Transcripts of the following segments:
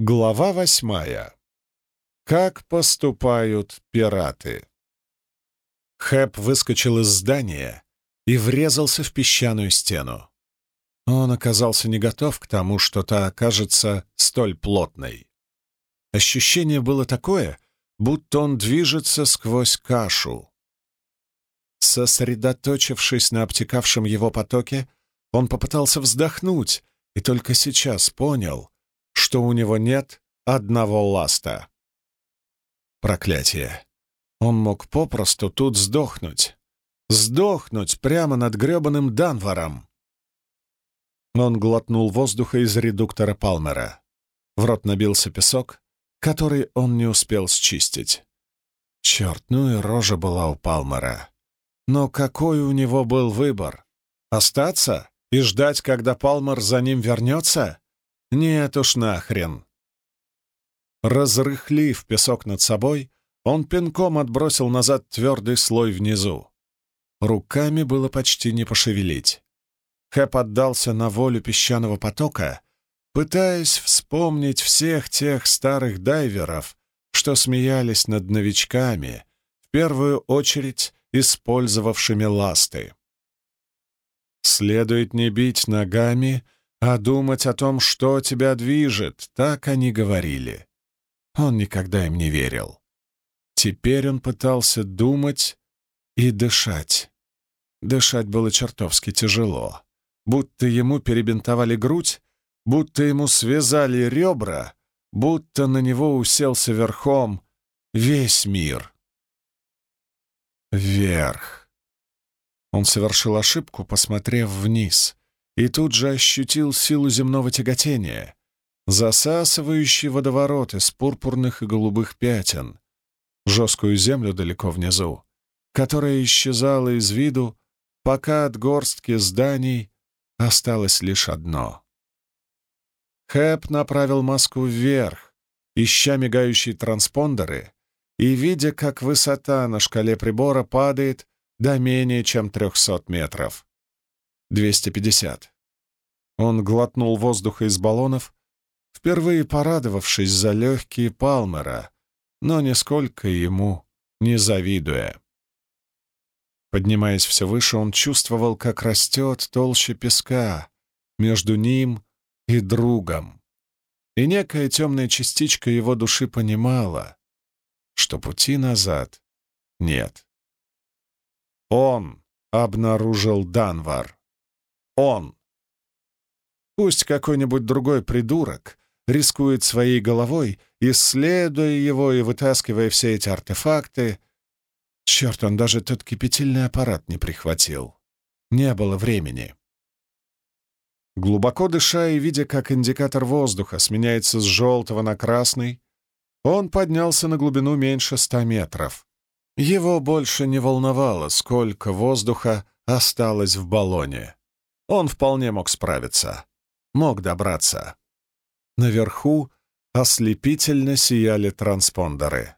Глава восьмая. Как поступают пираты? Хэп выскочил из здания и врезался в песчаную стену. Он оказался не готов к тому, что та окажется столь плотной. Ощущение было такое, будто он движется сквозь кашу. Сосредоточившись на обтекавшем его потоке, он попытался вздохнуть и только сейчас понял — что у него нет одного ласта. Проклятие. Он мог попросту тут сдохнуть. Сдохнуть прямо над гребаным Данваром. Он глотнул воздуха из редуктора Палмера. В рот набился песок, который он не успел счистить. Черт, ну и рожа была у Палмера. Но какой у него был выбор? Остаться и ждать, когда Палмер за ним вернется? Нет уж нахрен. Разрыхлив песок над собой, он пинком отбросил назад твердый слой внизу. Руками было почти не пошевелить. Хэп отдался на волю песчаного потока, пытаясь вспомнить всех тех старых дайверов, что смеялись над новичками, в первую очередь использовавшими ласты. Следует не бить ногами, а думать о том, что тебя движет, так они говорили. Он никогда им не верил. Теперь он пытался думать и дышать. Дышать было чертовски тяжело. Будто ему перебинтовали грудь, будто ему связали ребра, будто на него уселся верхом весь мир. Вверх. Он совершил ошибку, посмотрев вниз — и тут же ощутил силу земного тяготения, засасывающий водоворот из пурпурных и голубых пятен, жесткую землю далеко внизу, которая исчезала из виду, пока от горстки зданий осталось лишь одно. Хэп направил маску вверх, ища мигающие транспондеры, и, видя, как высота на шкале прибора падает до менее чем 300 метров. 250. Он глотнул воздуха из баллонов, впервые порадовавшись за легкие Палмера, но нисколько ему не завидуя. Поднимаясь все выше, он чувствовал, как растет толще песка между ним и другом. И некая темная частичка его души понимала, что пути назад нет. Он обнаружил Данвар. Он. Пусть какой-нибудь другой придурок рискует своей головой, исследуя его и вытаскивая все эти артефакты. Черт, он даже тот кипятильный аппарат не прихватил. Не было времени. Глубоко дыша и видя, как индикатор воздуха сменяется с желтого на красный, он поднялся на глубину меньше ста метров. Его больше не волновало, сколько воздуха осталось в баллоне. Он вполне мог справиться. Мог добраться. Наверху ослепительно сияли транспондеры.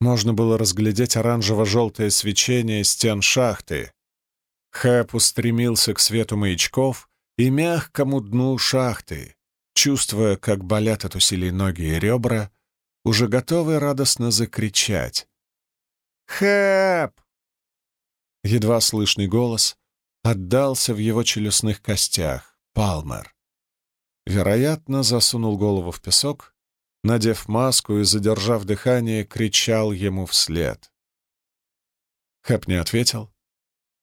Можно было разглядеть оранжево-желтое свечение стен шахты. Хэп устремился к свету маячков и мягкому дну шахты, чувствуя, как болят от усилий ноги и ребра, уже готовый радостно закричать. «Хэп!» Едва слышный голос отдался в его челюстных костях. Палмер. Вероятно, засунул голову в песок, надев маску и, задержав дыхание, кричал ему вслед. Хэп не ответил,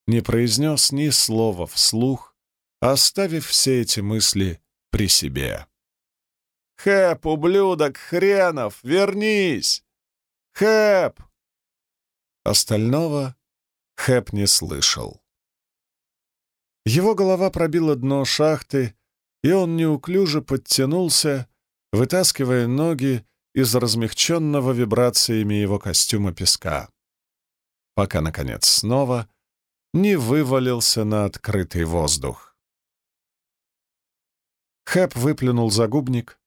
не произнес ни слова вслух, оставив все эти мысли при себе. «Хэп, ублюдок, хренов, вернись! Хэп!» Остального Хэп не слышал. Его голова пробила дно шахты, и он неуклюже подтянулся, вытаскивая ноги из размягченного вибрациями его костюма песка, пока, наконец, снова не вывалился на открытый воздух. Хэп выплюнул загубник,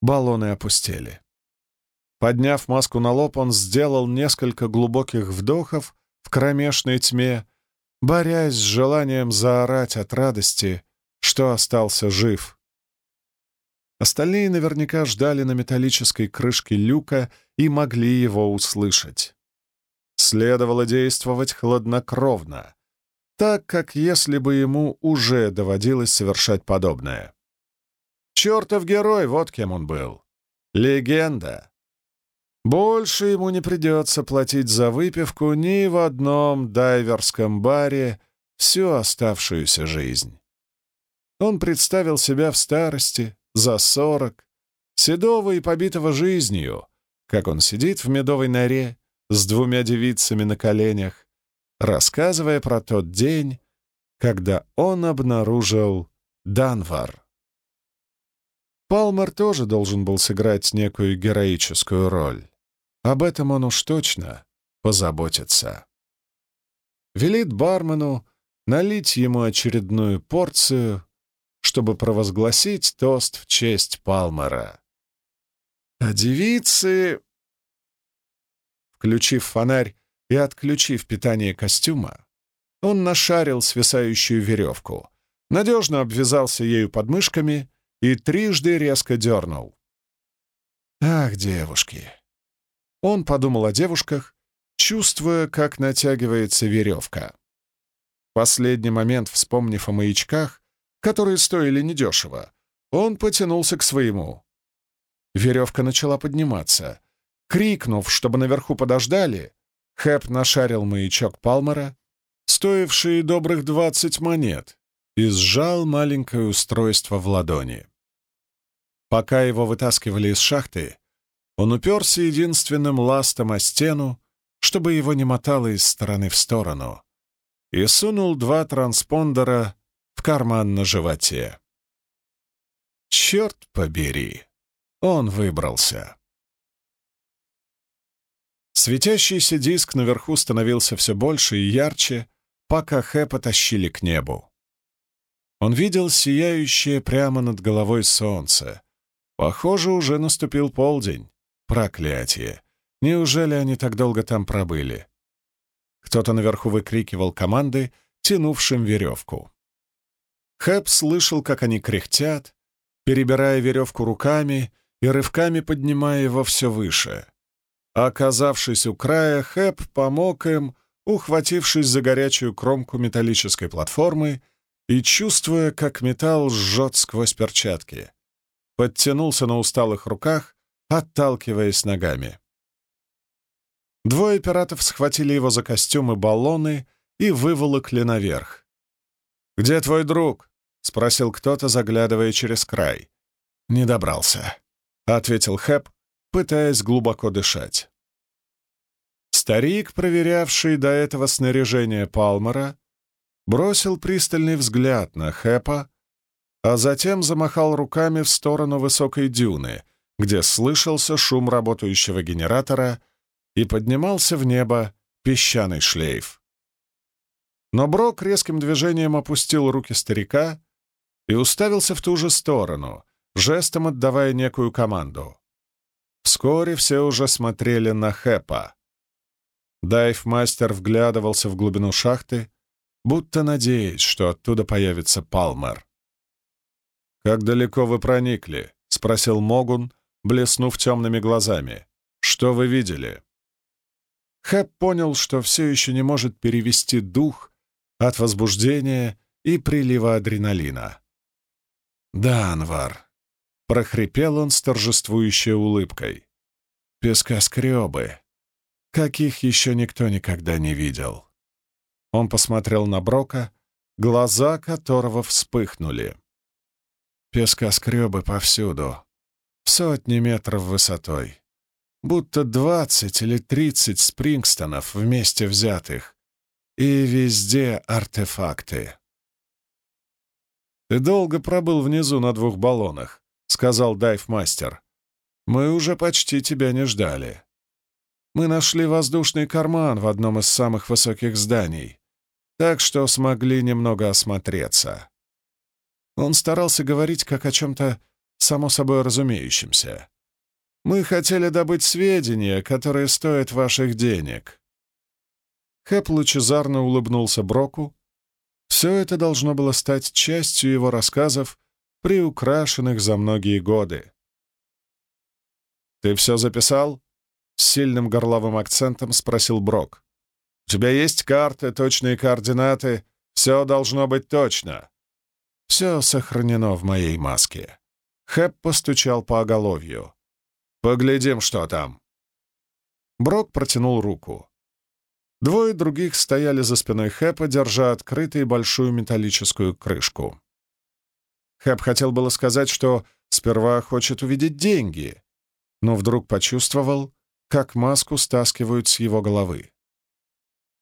баллоны опустели. Подняв маску на лоб, он сделал несколько глубоких вдохов в кромешной тьме борясь с желанием заорать от радости, что остался жив. Остальные наверняка ждали на металлической крышке люка и могли его услышать. Следовало действовать хладнокровно, так как если бы ему уже доводилось совершать подобное. Чертов герой, вот кем он был. Легенда. Больше ему не придется платить за выпивку ни в одном дайверском баре всю оставшуюся жизнь. Он представил себя в старости, за сорок, седого и побитого жизнью, как он сидит в медовой норе с двумя девицами на коленях, рассказывая про тот день, когда он обнаружил Данвар. Палмер тоже должен был сыграть некую героическую роль. Об этом он уж точно позаботится. Велит бармену налить ему очередную порцию чтобы провозгласить тост в честь Палмера. А девицы... Включив фонарь и отключив питание костюма, он нашарил свисающую веревку, надежно обвязался ею подмышками и трижды резко дернул. «Ах, девушки!» Он подумал о девушках, чувствуя, как натягивается веревка. В последний момент, вспомнив о маячках, которые стоили недешево, он потянулся к своему. Веревка начала подниматься. Крикнув, чтобы наверху подождали, Хэп нашарил маячок Палмера, стоивший добрых двадцать монет, и сжал маленькое устройство в ладони. Пока его вытаскивали из шахты, он уперся единственным ластом о стену, чтобы его не мотало из стороны в сторону, и сунул два транспондера в карман на животе. Черт побери, он выбрался. Светящийся диск наверху становился все больше и ярче, пока Хэ потащили к небу. Он видел сияющее прямо над головой солнце. Похоже, уже наступил полдень. Проклятие! Неужели они так долго там пробыли? Кто-то наверху выкрикивал команды, тянувшим веревку. Хэп слышал, как они кряхтят, перебирая веревку руками и рывками поднимая его все выше. Оказавшись у края, Хэп помог им, ухватившись за горячую кромку металлической платформы и чувствуя, как металл жжет сквозь перчатки. Подтянулся на усталых руках, отталкиваясь ногами. Двое пиратов схватили его за костюмы баллоны и выволокли наверх. «Где твой друг?» — спросил кто-то, заглядывая через край. «Не добрался», — ответил Хэп, пытаясь глубоко дышать. Старик, проверявший до этого снаряжение Палмера, бросил пристальный взгляд на Хэпа, а затем замахал руками в сторону высокой дюны, где слышался шум работающего генератора и поднимался в небо песчаный шлейф. Но Брок резким движением опустил руки старика и уставился в ту же сторону, жестом отдавая некую команду. Вскоре все уже смотрели на Хэпа. Дайв-мастер вглядывался в глубину шахты, будто надеясь, что оттуда появится Палмер. «Как далеко вы проникли?» — спросил Могун, блеснув темными глазами. «Что вы видели?» Хэп понял, что все еще не может перевести дух от возбуждения и прилива адреналина. «Да, Анвар», — прохрипел он с торжествующей улыбкой. «Пескоскребы, каких еще никто никогда не видел». Он посмотрел на Брока, глаза которого вспыхнули. Пескоскребы повсюду, сотни метров высотой, будто двадцать или тридцать спрингстонов вместе взятых, и везде артефакты. «Ты долго пробыл внизу на двух баллонах», — сказал дайв-мастер. «Мы уже почти тебя не ждали. Мы нашли воздушный карман в одном из самых высоких зданий, так что смогли немного осмотреться». Он старался говорить как о чем-то само собой разумеющемся. «Мы хотели добыть сведения, которые стоят ваших денег». Хэп лучезарно улыбнулся Броку, все это должно было стать частью его рассказов приукрашенных за многие годы. «Ты все записал?» — с сильным горловым акцентом спросил Брок. «У тебя есть карты, точные координаты? Все должно быть точно». «Все сохранено в моей маске». Хэп постучал по оголовью. «Поглядим, что там». Брок протянул руку. Двое других стояли за спиной Хэпа, держа открытой большую металлическую крышку. Хэп хотел было сказать, что сперва хочет увидеть деньги, но вдруг почувствовал, как маску стаскивают с его головы.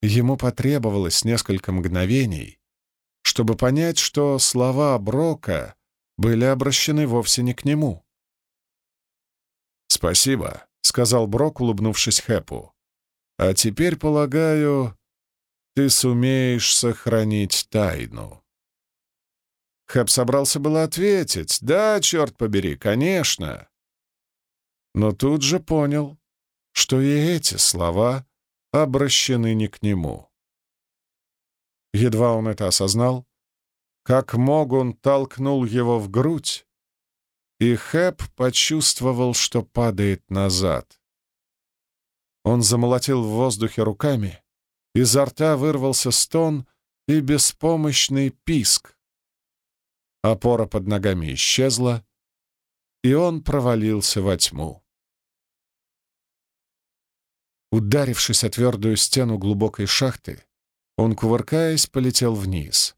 Ему потребовалось несколько мгновений, чтобы понять, что слова Брока были обращены вовсе не к нему. «Спасибо», — сказал Брок, улыбнувшись Хэпу. «А теперь, полагаю, ты сумеешь сохранить тайну». Хэп собрался было ответить. «Да, черт побери, конечно!» Но тут же понял, что и эти слова обращены не к нему. Едва он это осознал, как Могун толкнул его в грудь, и Хэп почувствовал, что падает назад. Он замолотил в воздухе руками, изо рта вырвался стон и беспомощный писк. Опора под ногами исчезла, и он провалился во тьму. Ударившись о твердую стену глубокой шахты, он, кувыркаясь, полетел вниз.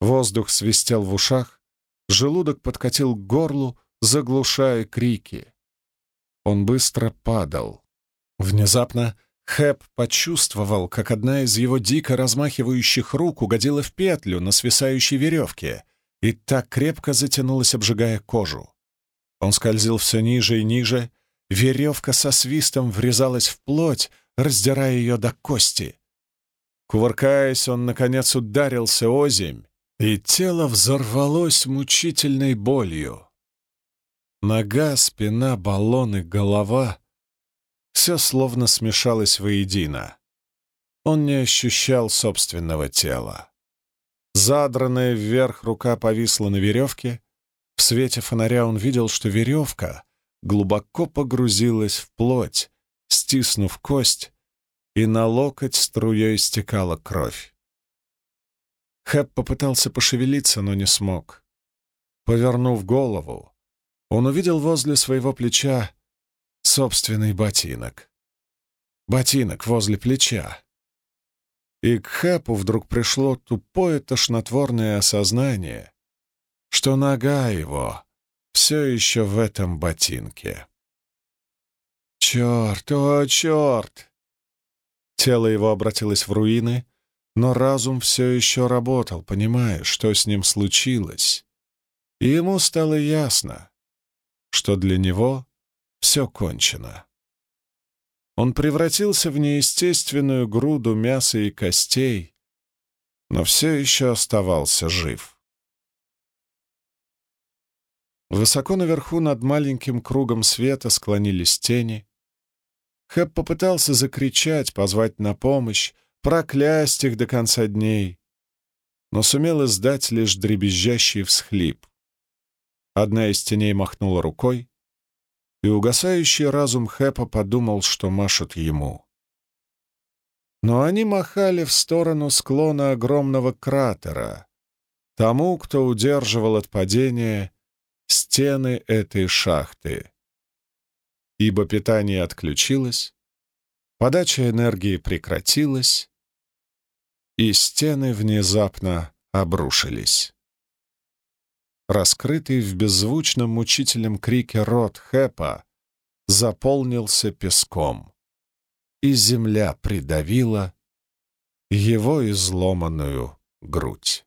Воздух свистел в ушах, желудок подкатил к горлу, заглушая крики. Он быстро падал. Внезапно Хэп почувствовал, как одна из его дико размахивающих рук угодила в петлю на свисающей веревке и так крепко затянулась, обжигая кожу. Он скользил все ниже и ниже, веревка со свистом врезалась в плоть, раздирая ее до кости. Кувыркаясь, он, наконец, ударился озимь, и тело взорвалось мучительной болью. Нога, спина, баллон и голова — все словно смешалось воедино. Он не ощущал собственного тела. Задранная вверх рука повисла на веревке, в свете фонаря он видел, что веревка глубоко погрузилась в плоть, стиснув кость, и на локоть струей стекала кровь. Хэп попытался пошевелиться, но не смог. Повернув голову, он увидел возле своего плеча собственный ботинок. Ботинок возле плеча. И к Хэпу вдруг пришло тупое тошнотворное осознание, что нога его все еще в этом ботинке. Черт, о, черт! Тело его обратилось в руины, но разум все еще работал, понимая, что с ним случилось. И ему стало ясно, что для него все кончено. Он превратился в неестественную груду мяса и костей, но все еще оставался жив. Высоко наверху над маленьким кругом света склонились тени. Хэп попытался закричать, позвать на помощь, проклясть их до конца дней, но сумел издать лишь дребезжащий всхлип. Одна из теней махнула рукой, и угасающий разум Хэпа подумал, что машут ему. Но они махали в сторону склона огромного кратера, тому, кто удерживал от падения стены этой шахты. Ибо питание отключилось, подача энергии прекратилась, и стены внезапно обрушились. Раскрытый в беззвучном мучительном крике рот Хэпа заполнился песком, и земля придавила его изломанную грудь.